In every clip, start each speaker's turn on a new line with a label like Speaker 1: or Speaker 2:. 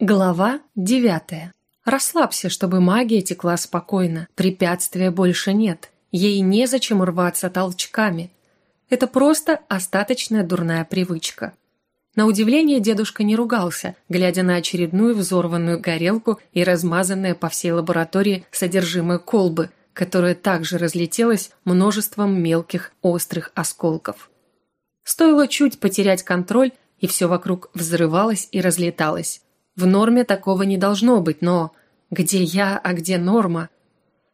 Speaker 1: Глава девятая. Расслабься, чтобы магия текла спокойно. Препятствия больше нет. Ей незачем рваться толчками. Это просто остаточная дурная привычка. На удивление дедушка не ругался, глядя на очередную взорванную горелку и размазанное по всей лаборатории содержимое колбы, которое также разлетелось множеством мелких острых осколков. Стоило чуть потерять контроль, и все вокруг взрывалось и разлеталось. В норме такого не должно быть, но где я, а где норма?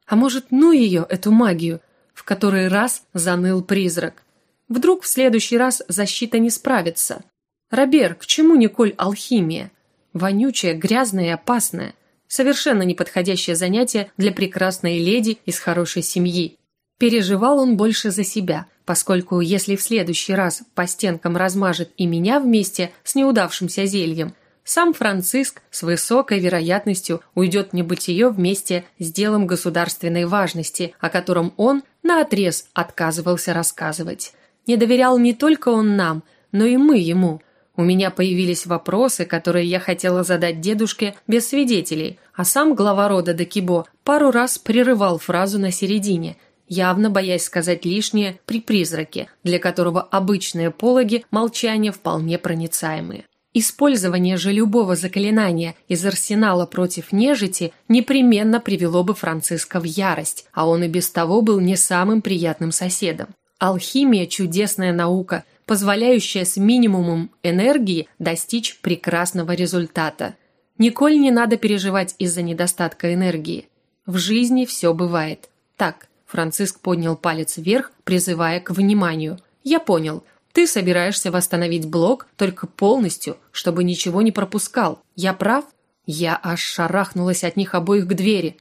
Speaker 1: А может, ну ее, эту магию, в который раз заныл призрак? Вдруг в следующий раз защита не справится? Робер, к чему Николь алхимия? Вонючая, грязная и опасная. Совершенно неподходящее занятие для прекрасной леди из хорошей семьи. Переживал он больше за себя, поскольку если в следующий раз по стенкам размажет и меня вместе с неудавшимся зельем – сам Франциск с высокой вероятностью уйдет в небытие вместе с делом государственной важности, о котором он наотрез отказывался рассказывать. Не доверял не только он нам, но и мы ему. У меня появились вопросы, которые я хотела задать дедушке без свидетелей, а сам глава рода Декибо пару раз прерывал фразу на середине – явно боясь сказать лишнее при призраке, для которого обычные пологи молчания вполне проницаемые. Использование же любого заклинания из арсенала против нежити непременно привело бы Франциска в ярость, а он и без того был не самым приятным соседом. Алхимия – чудесная наука, позволяющая с минимумом энергии достичь прекрасного результата. Николь не надо переживать из-за недостатка энергии. В жизни все бывает. Так, Франциск поднял палец вверх, призывая к вниманию. «Я понял. Ты собираешься восстановить блок только полностью, чтобы ничего не пропускал. Я прав? Я аж шарахнулась от них обоих к двери.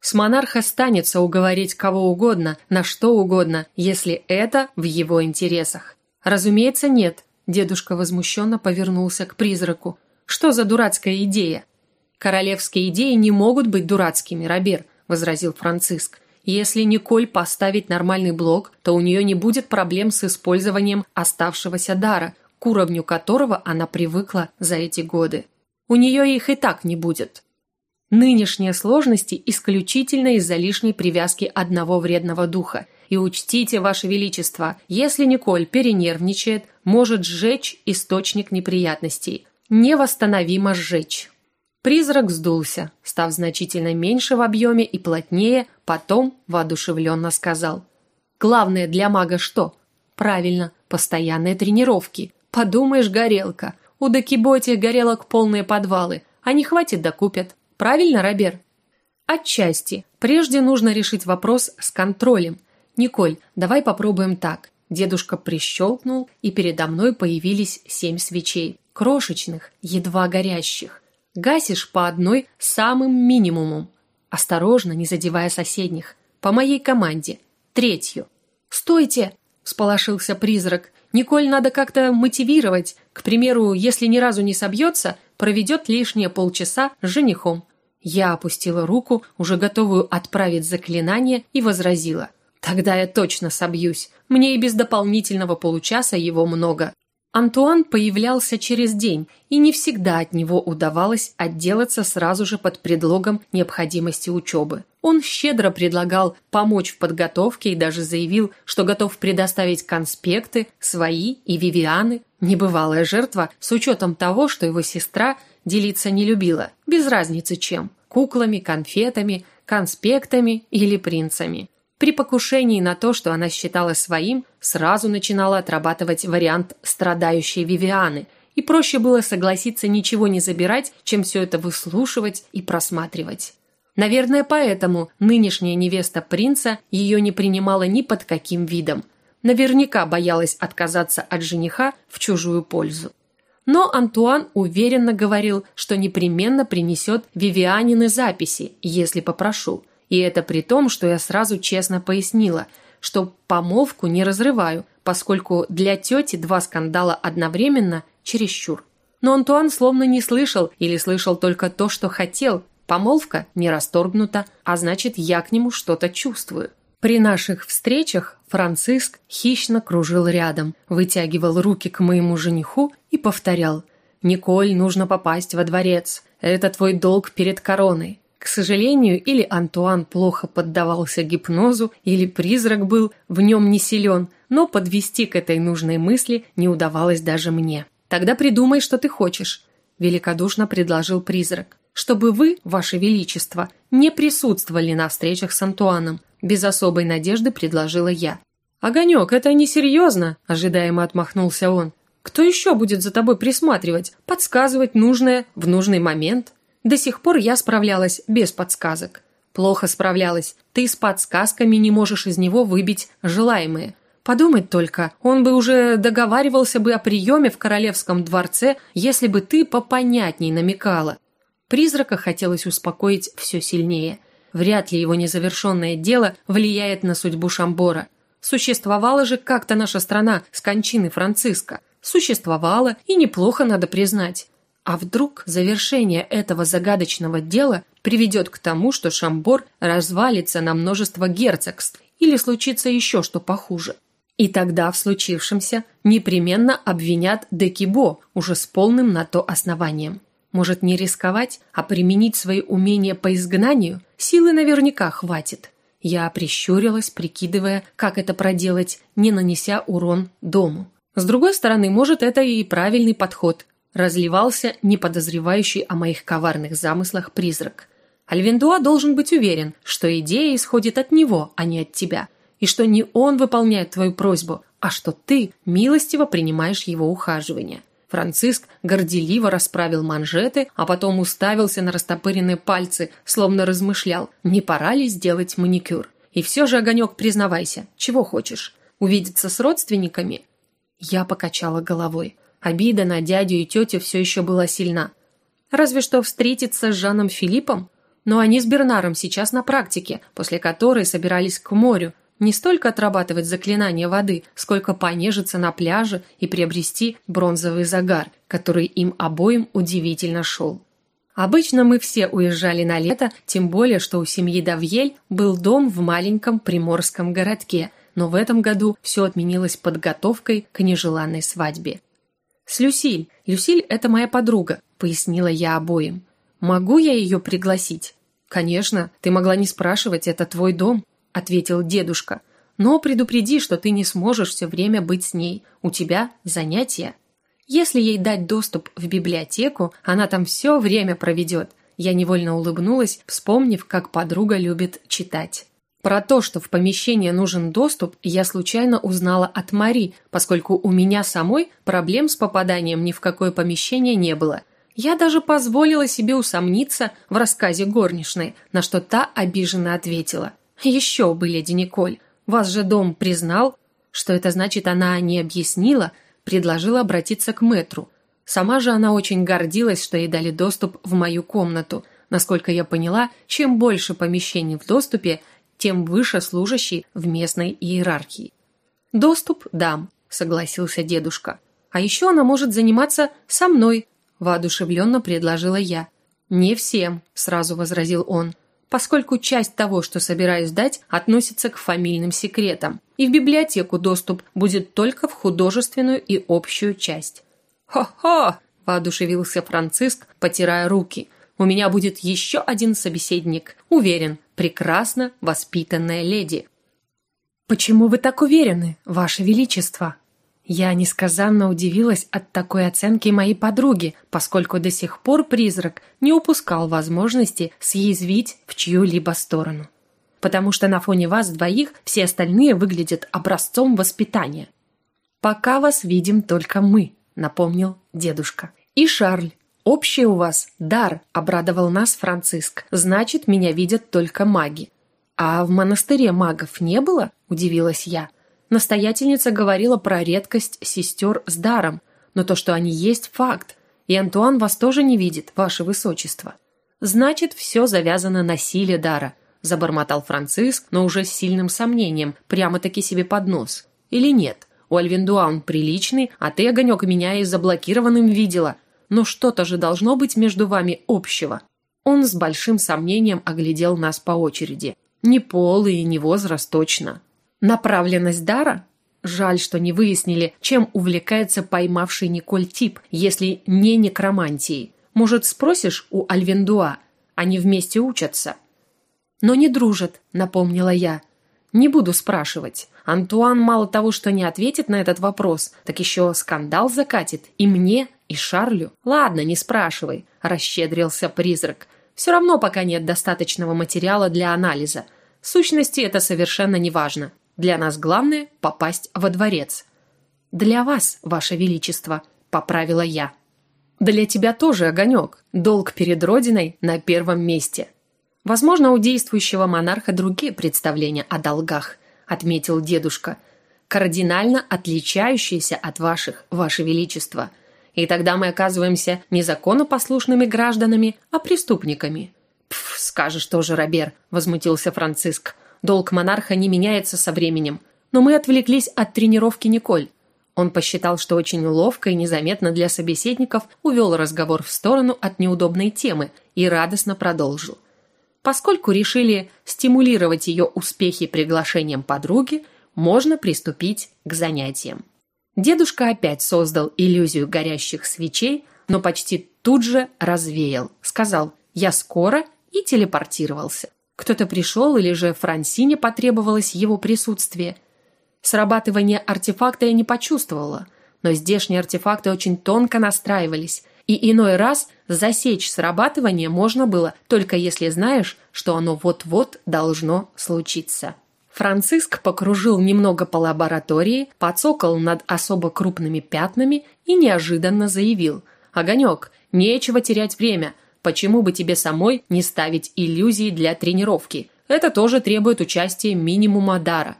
Speaker 1: С монарха станется уговорить кого угодно, на что угодно, если это в его интересах. Разумеется, нет. Дедушка возмущенно повернулся к призраку. Что за дурацкая идея? Королевские идеи не могут быть дурацкими, Робер, возразил Франциск. Если Николь поставить нормальный блок, то у нее не будет проблем с использованием оставшегося дара, к уровню которого она привыкла за эти годы. У нее их и так не будет. Нынешние сложности исключительно из-за лишней привязки одного вредного духа. И учтите, Ваше Величество, если Николь перенервничает, может сжечь источник неприятностей. Невосстановимо сжечь. Призрак сдулся, став значительно меньше в объеме и плотнее, потом воодушевленно сказал. «Главное для мага что?» «Правильно, постоянные тренировки. Подумаешь, горелка. У Дакиботи горелок полные подвалы, а не хватит докупят. Правильно, Робер?» «Отчасти. Прежде нужно решить вопрос с контролем. Николь, давай попробуем так». Дедушка прищелкнул, и передо мной появились семь свечей. Крошечных, едва горящих. Гасишь по одной самым минимумом. Осторожно, не задевая соседних. По моей команде. Третью. «Стойте!» – всполошился призрак. «Николь надо как-то мотивировать. К примеру, если ни разу не собьется, проведет лишние полчаса с женихом». Я опустила руку, уже готовую отправить заклинание, и возразила. «Тогда я точно собьюсь. Мне и без дополнительного получаса его много». Антуан появлялся через день, и не всегда от него удавалось отделаться сразу же под предлогом необходимости учебы. Он щедро предлагал помочь в подготовке и даже заявил, что готов предоставить конспекты, свои и Вивианы. Небывалая жертва с учетом того, что его сестра делиться не любила, без разницы чем – куклами, конфетами, конспектами или принцами. При покушении на то, что она считала своим, сразу начинала отрабатывать вариант страдающей Вивианы, и проще было согласиться ничего не забирать, чем все это выслушивать и просматривать. Наверное, поэтому нынешняя невеста принца ее не принимала ни под каким видом. Наверняка боялась отказаться от жениха в чужую пользу. Но Антуан уверенно говорил, что непременно принесет Вивианины записи, если попрошу – и это при том, что я сразу честно пояснила, что помолвку не разрываю, поскольку для тети два скандала одновременно чересчур. Но Антуан словно не слышал или слышал только то, что хотел. Помолвка не расторгнута, а значит, я к нему что-то чувствую. При наших встречах Франциск хищно кружил рядом, вытягивал руки к моему жениху и повторял Николь нужно попасть во дворец. Это твой долг перед короной. К сожалению, или Антуан плохо поддавался гипнозу, или призрак был в нем не силен, но подвести к этой нужной мысли не удавалось даже мне. «Тогда придумай, что ты хочешь», – великодушно предложил призрак. «Чтобы вы, ваше величество, не присутствовали на встречах с Антуаном», – без особой надежды предложила я. «Огонек, это несерьезно», – ожидаемо отмахнулся он. «Кто еще будет за тобой присматривать, подсказывать нужное в нужный момент?» До сих пор я справлялась без подсказок. Плохо справлялась. Ты с подсказками не можешь из него выбить желаемое. Подумать только, он бы уже договаривался бы о приеме в королевском дворце, если бы ты попонятней намекала. Призрака хотелось успокоить все сильнее. Вряд ли его незавершенное дело влияет на судьбу Шамбора. Существовала же как-то наша страна с кончины Франциска. Существовала, и неплохо, надо признать. А вдруг завершение этого загадочного дела приведет к тому, что Шамбор развалится на множество герцогств или случится еще что похуже? И тогда в случившемся непременно обвинят Декибо уже с полным на то основанием. Может не рисковать, а применить свои умения по изгнанию? Силы наверняка хватит. Я прищурилась, прикидывая, как это проделать, не нанеся урон дому. С другой стороны, может, это и правильный подход разливался неподозревающий о моих коварных замыслах призрак. Альвендуа должен быть уверен, что идея исходит от него, а не от тебя, и что не он выполняет твою просьбу, а что ты милостиво принимаешь его ухаживание. Франциск горделиво расправил манжеты, а потом уставился на растопыренные пальцы, словно размышлял, не пора ли сделать маникюр. И все же, Огонек, признавайся, чего хочешь? Увидеться с родственниками? Я покачала головой. Обида на дядю и тетю все еще была сильна. Разве что встретиться с Жаном Филиппом, но они с Бернаром сейчас на практике, после которой собирались к морю, не столько отрабатывать заклинание воды, сколько понежиться на пляже и приобрести бронзовый загар, который им обоим удивительно шел. Обычно мы все уезжали на лето, тем более, что у семьи Давьель был дом в маленьком приморском городке, но в этом году все отменилось подготовкой к нежеланной свадьбе. «С Люсиль. Люсиль – это моя подруга», – пояснила я обоим. «Могу я ее пригласить?» «Конечно, ты могла не спрашивать, это твой дом», – ответил дедушка. «Но предупреди, что ты не сможешь все время быть с ней. У тебя занятия». Если ей дать доступ в библиотеку, она там все время проведет. Я невольно улыбнулась, вспомнив, как подруга любит читать. Про то, что в помещение нужен доступ, я случайно узнала от Мари, поскольку у меня самой проблем с попаданием ни в какое помещение не было. Я даже позволила себе усомниться в рассказе горничной, на что та обиженно ответила. «Еще бы, леди Николь, вас же дом признал?» Что это значит, она не объяснила, предложила обратиться к мэтру. Сама же она очень гордилась, что ей дали доступ в мою комнату. Насколько я поняла, чем больше помещений в доступе, тем выше служащий в местной иерархии. «Доступ дам», – согласился дедушка. «А еще она может заниматься со мной», – воодушевленно предложила я. «Не всем», – сразу возразил он, поскольку часть того, что собираюсь дать, относится к фамильным секретам, и в библиотеку доступ будет только в художественную и общую часть. «Хо-хо!» – воодушевился Франциск, потирая руки. «У меня будет еще один собеседник. Уверен, прекрасно воспитанная леди. «Почему вы так уверены, Ваше Величество?» Я несказанно удивилась от такой оценки моей подруги, поскольку до сих пор призрак не упускал возможности съязвить в чью-либо сторону. Потому что на фоне вас двоих все остальные выглядят образцом воспитания. «Пока вас видим только мы», — напомнил дедушка. «И Шарль, «Общий у вас дар», — обрадовал нас Франциск. «Значит, меня видят только маги». «А в монастыре магов не было?» – удивилась я. Настоятельница говорила про редкость сестер с даром, но то, что они есть, факт. И Антуан вас тоже не видит, ваше высочество. «Значит, все завязано на силе дара», – забормотал Франциск, но уже с сильным сомнением, прямо-таки себе под нос. «Или нет? У Альвиндуа он приличный, а ты, Огонек, меня и заблокированным видела но что-то же должно быть между вами общего. Он с большим сомнением оглядел нас по очереди. Не пол и не возраст точно. Направленность дара? Жаль, что не выяснили, чем увлекается поймавший Николь тип, если не некромантией. Может, спросишь у Альвендуа? Они вместе учатся. Но не дружат, напомнила я. Не буду спрашивать. Антуан мало того, что не ответит на этот вопрос, так еще скандал закатит и мне, и Шарлю. Ладно, не спрашивай, расщедрился призрак. Все равно пока нет достаточного материала для анализа. В сущности, это совершенно не важно. Для нас главное – попасть во дворец. «Для вас, ваше величество», – поправила я. «Для тебя тоже, Огонек. Долг перед Родиной на первом месте». Возможно, у действующего монарха другие представления о долгах отметил дедушка, кардинально отличающиеся от ваших, ваше величество. И тогда мы оказываемся не законопослушными гражданами, а преступниками. Пф, скажешь тоже, Робер, возмутился Франциск. Долг монарха не меняется со временем. Но мы отвлеклись от тренировки Николь. Он посчитал, что очень ловко и незаметно для собеседников увел разговор в сторону от неудобной темы и радостно продолжил. Поскольку решили стимулировать ее успехи приглашением подруги, можно приступить к занятиям. Дедушка опять создал иллюзию горящих свечей, но почти тут же развеял. Сказал «Я скоро» и телепортировался. Кто-то пришел или же Франсине потребовалось его присутствие. Срабатывание артефакта я не почувствовала, но здешние артефакты очень тонко настраивались, и иной раз засечь срабатывание можно было, только если знаешь, что оно вот-вот должно случиться. Франциск покружил немного по лаборатории, подсокал над особо крупными пятнами и неожиданно заявил «Огонек, нечего терять время. Почему бы тебе самой не ставить иллюзии для тренировки? Это тоже требует участия минимума дара».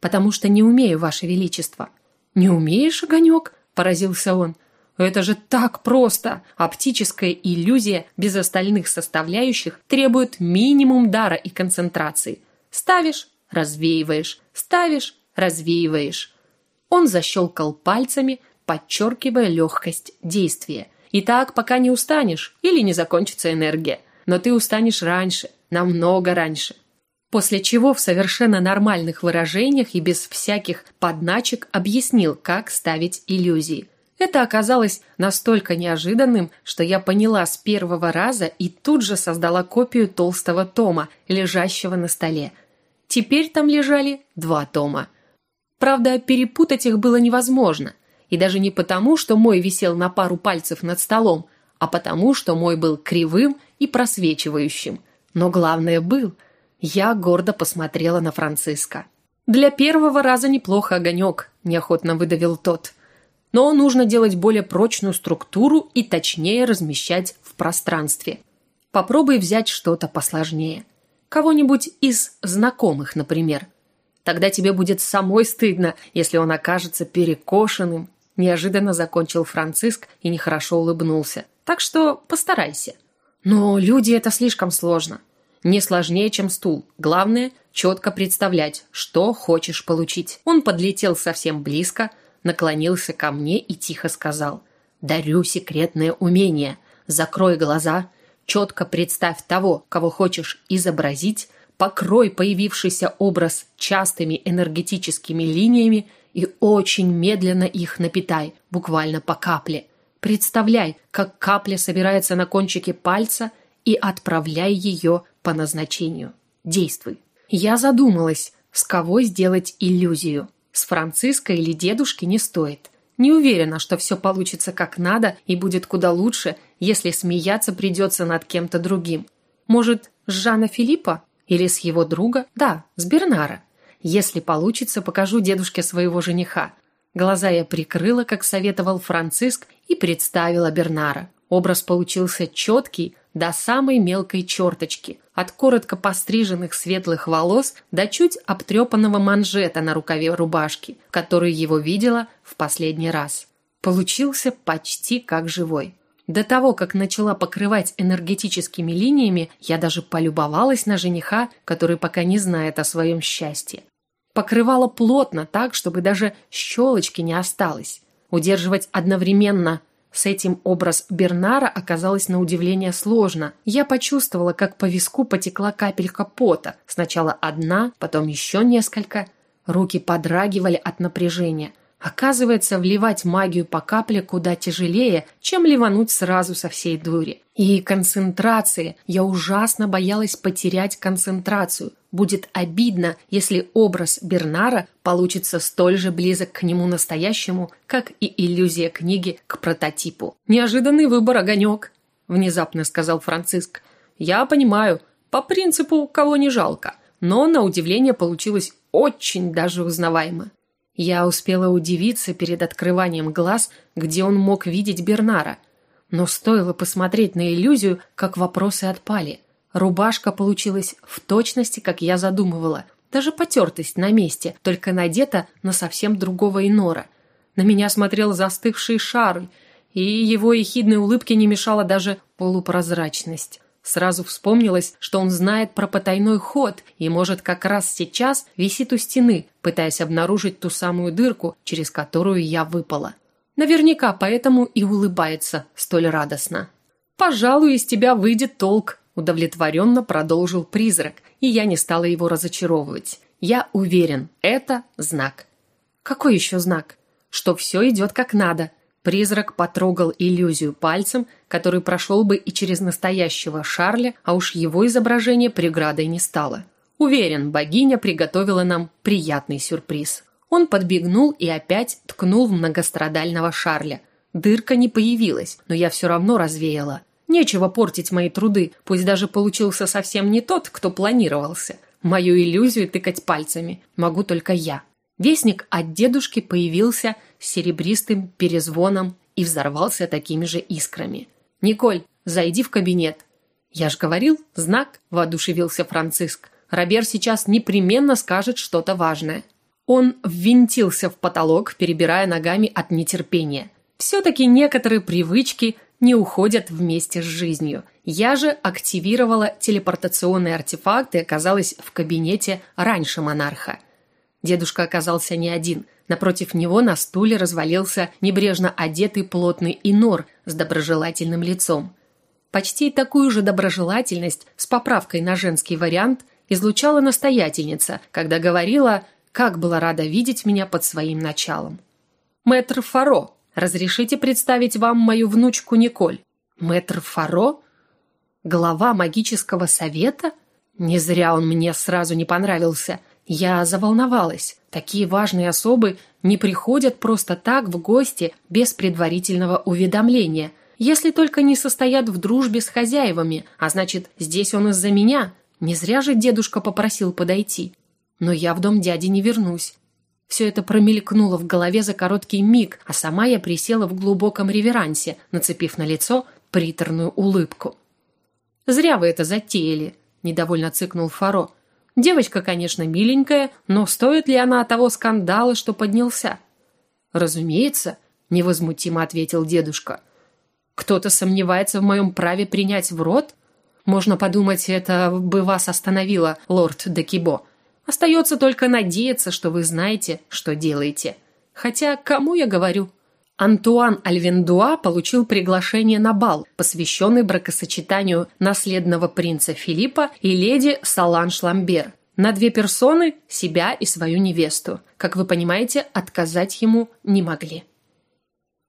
Speaker 1: «Потому что не умею, Ваше Величество». «Не умеешь, Огонек?» – поразился он. Это же так просто! Оптическая иллюзия без остальных составляющих требует минимум дара и концентрации. Ставишь – развеиваешь, ставишь – развеиваешь. Он защелкал пальцами, подчеркивая легкость действия. И так, пока не устанешь или не закончится энергия. Но ты устанешь раньше, намного раньше. После чего в совершенно нормальных выражениях и без всяких подначек объяснил, как ставить иллюзии. Это оказалось настолько неожиданным, что я поняла с первого раза и тут же создала копию толстого тома, лежащего на столе. Теперь там лежали два тома. Правда, перепутать их было невозможно. И даже не потому, что мой висел на пару пальцев над столом, а потому, что мой был кривым и просвечивающим. Но главное был. Я гордо посмотрела на Франциска. «Для первого раза неплохо огонек», – неохотно выдавил тот – но нужно делать более прочную структуру и точнее размещать в пространстве. Попробуй взять что-то посложнее. Кого-нибудь из знакомых, например. Тогда тебе будет самой стыдно, если он окажется перекошенным. Неожиданно закончил Франциск и нехорошо улыбнулся. Так что постарайся. Но люди это слишком сложно. Не сложнее, чем стул. Главное – четко представлять, что хочешь получить. Он подлетел совсем близко – наклонился ко мне и тихо сказал «Дарю секретное умение. Закрой глаза, четко представь того, кого хочешь изобразить, покрой появившийся образ частыми энергетическими линиями и очень медленно их напитай, буквально по капле. Представляй, как капля собирается на кончике пальца и отправляй ее по назначению. Действуй. Я задумалась, с кого сделать иллюзию. С Франциской или дедушки не стоит. Не уверена, что все получится как надо и будет куда лучше, если смеяться придется над кем-то другим. Может, с Жана Филиппа? Или с его друга? Да, с Бернара. Если получится, покажу дедушке своего жениха. Глаза я прикрыла, как советовал Франциск, и представила Бернара. Образ получился четкий, до самой мелкой черточки, от коротко постриженных светлых волос до чуть обтрепанного манжета на рукаве рубашки, который его видела в последний раз. Получился почти как живой. До того, как начала покрывать энергетическими линиями, я даже полюбовалась на жениха, который пока не знает о своем счастье. Покрывала плотно так, чтобы даже щелочки не осталось. Удерживать одновременно с этим образ Бернара оказалось на удивление сложно. Я почувствовала, как по виску потекла капелька пота. Сначала одна, потом еще несколько. руки подрагивали от напряжения. Оказывается, вливать магию по капле куда тяжелее, чем ливануть сразу со всей дури. И концентрации. Я ужасно боялась потерять концентрацию. Будет обидно, если образ Бернара получится столь же близок к нему настоящему, как и иллюзия книги к прототипу. «Неожиданный выбор, огонек», – внезапно сказал Франциск. «Я понимаю, по принципу, кого не жалко, но на удивление получилось очень даже узнаваемо. Я успела удивиться перед открыванием глаз, где он мог видеть Бернара. Но стоило посмотреть на иллюзию, как вопросы отпали. Рубашка получилась в точности, как я задумывала. Даже потертость на месте, только надета на совсем другого инора. На меня смотрел застывший Шарль, и его ехидной улыбке не мешала даже полупрозрачность. Сразу вспомнилось, что он знает про потайной ход и, может, как раз сейчас висит у стены, пытаясь обнаружить ту самую дырку, через которую я выпала. Наверняка поэтому и улыбается столь радостно. «Пожалуй, из тебя выйдет толк», – удовлетворенно продолжил призрак, и я не стала его разочаровывать. «Я уверен, это знак». «Какой еще знак?» «Что все идет как надо», Призрак потрогал иллюзию пальцем, который прошел бы и через настоящего Шарля, а уж его изображение преградой не стало. Уверен, богиня приготовила нам приятный сюрприз. Он подбегнул и опять ткнул в многострадального Шарля. Дырка не появилась, но я все равно развеяла. Нечего портить мои труды, пусть даже получился совсем не тот, кто планировался. Мою иллюзию тыкать пальцами могу только я. Вестник от дедушки появился с серебристым перезвоном и взорвался такими же искрами. «Николь, зайди в кабинет». «Я ж говорил, знак», – воодушевился Франциск. «Робер сейчас непременно скажет что-то важное». Он ввинтился в потолок, перебирая ногами от нетерпения. Все-таки некоторые привычки не уходят вместе с жизнью. Я же активировала телепортационные артефакты и оказалась в кабинете раньше монарха – Дедушка оказался не один. Напротив него на стуле развалился небрежно одетый плотный инор с доброжелательным лицом. Почти такую же доброжелательность с поправкой на женский вариант излучала настоятельница, когда говорила, как была рада видеть меня под своим началом. «Мэтр Фаро, разрешите представить вам мою внучку Николь?» «Мэтр Фаро? Глава магического совета?» Не зря он мне сразу не понравился – я заволновалась. Такие важные особы не приходят просто так в гости без предварительного уведомления, если только не состоят в дружбе с хозяевами, а значит, здесь он из-за меня. Не зря же дедушка попросил подойти. Но я в дом дяди не вернусь. Все это промелькнуло в голове за короткий миг, а сама я присела в глубоком реверансе, нацепив на лицо приторную улыбку. «Зря вы это затеяли», – недовольно цыкнул Фаро. Девочка, конечно, миленькая, но стоит ли она того скандала, что поднялся? Разумеется, невозмутимо ответил дедушка. Кто-то сомневается в моем праве принять в рот? Можно подумать, это бы вас остановило, лорд Декибо. Остается только надеяться, что вы знаете, что делаете. Хотя кому я говорю? Антуан Альвендуа получил приглашение на бал, посвященный бракосочетанию наследного принца Филиппа и леди Саланж Ламбер. На две персоны – себя и свою невесту. Как вы понимаете, отказать ему не могли.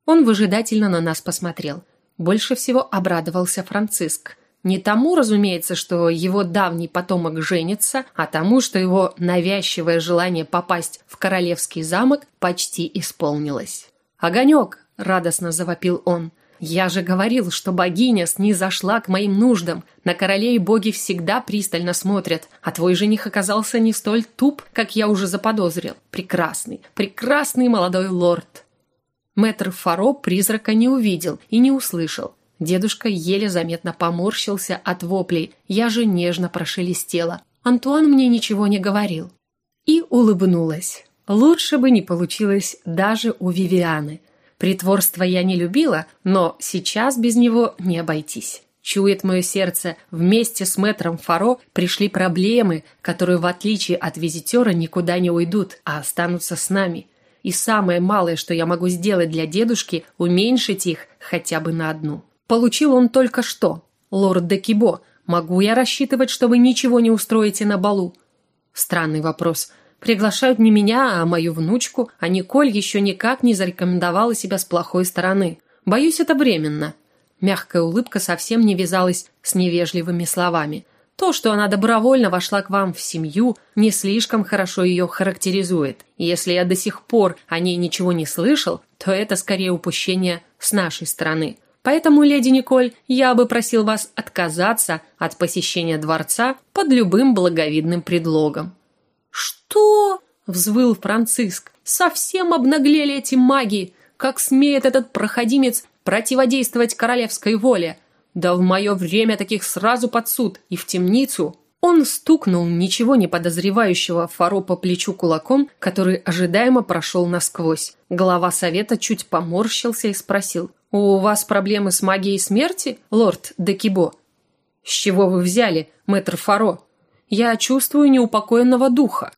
Speaker 1: Он выжидательно на нас посмотрел. Больше всего обрадовался Франциск. Не тому, разумеется, что его давний потомок женится, а тому, что его навязчивое желание попасть в королевский замок почти исполнилось. «Огонек!» – радостно завопил он. «Я же говорил, что богиня снизошла к моим нуждам. На королей боги всегда пристально смотрят, а твой жених оказался не столь туп, как я уже заподозрил. Прекрасный, прекрасный молодой лорд!» Мэтр Фаро призрака не увидел и не услышал. Дедушка еле заметно поморщился от воплей. Я же нежно прошелестела. Антуан мне ничего не говорил. И улыбнулась. Лучше бы не получилось даже у Вивианы. Притворство я не любила, но сейчас без него не обойтись. Чует мое сердце, вместе с мэтром Фаро пришли проблемы, которые, в отличие от визитера, никуда не уйдут, а останутся с нами. И самое малое, что я могу сделать для дедушки, уменьшить их хотя бы на одну. Получил он только что. Лорд де Кибо, могу я рассчитывать, что вы ничего не устроите на балу? Странный вопрос. Приглашают не меня, а мою внучку, а Николь еще никак не зарекомендовала себя с плохой стороны. Боюсь, это временно». Мягкая улыбка совсем не вязалась с невежливыми словами. То, что она добровольно вошла к вам в семью, не слишком хорошо ее характеризует. Если я до сих пор о ней ничего не слышал, то это скорее упущение с нашей стороны. Поэтому, леди Николь, я бы просил вас отказаться от посещения дворца под любым благовидным предлогом». «Что?» – взвыл Франциск. «Совсем обнаглели эти маги! Как смеет этот проходимец противодействовать королевской воле? Да в мое время таких сразу под суд и в темницу!» Он стукнул ничего не подозревающего Фаро по плечу кулаком, который ожидаемо прошел насквозь. Глава совета чуть поморщился и спросил. «У вас проблемы с магией смерти, лорд Декибо?» «С чего вы взяли, мэтр Фаро?» «Я чувствую неупокоенного духа.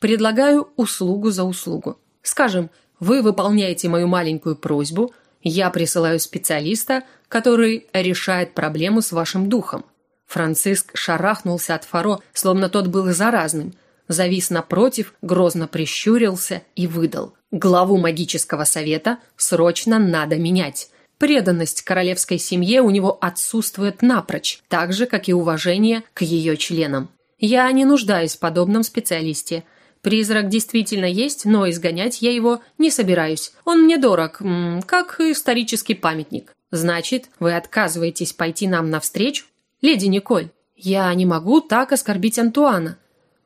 Speaker 1: Предлагаю услугу за услугу. Скажем, вы выполняете мою маленькую просьбу, я присылаю специалиста, который решает проблему с вашим духом. Франциск шарахнулся от Фаро, словно тот был заразным, завис напротив, грозно прищурился и выдал. Главу магического совета срочно надо менять. Преданность королевской семье у него отсутствует напрочь, так же, как и уважение к ее членам. Я не нуждаюсь в подобном специалисте. Призрак действительно есть, но изгонять я его не собираюсь. Он мне дорог, как исторический памятник. Значит, вы отказываетесь пойти нам навстречу? «Леди Николь, я не могу так оскорбить Антуана».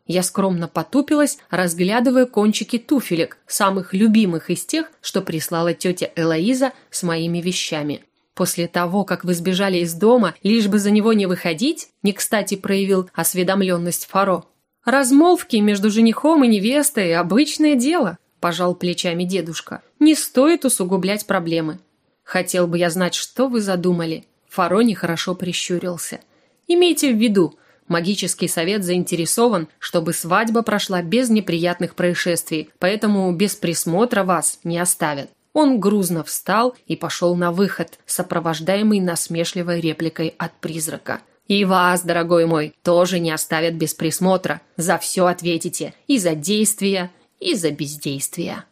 Speaker 1: Я скромно потупилась, разглядывая кончики туфелек, самых любимых из тех, что прислала тетя Элоиза с моими вещами. После того, как вы сбежали из дома, лишь бы за него не выходить, не кстати проявил осведомленность Фаро. Размолвки между женихом и невестой – обычное дело, пожал плечами дедушка. Не стоит усугублять проблемы. Хотел бы я знать, что вы задумали. Фарони хорошо прищурился. «Имейте в виду, магический совет заинтересован, чтобы свадьба прошла без неприятных происшествий, поэтому без присмотра вас не оставят». Он грузно встал и пошел на выход, сопровождаемый насмешливой репликой от призрака. «И вас, дорогой мой, тоже не оставят без присмотра. За все ответите. И за действия, и за бездействие».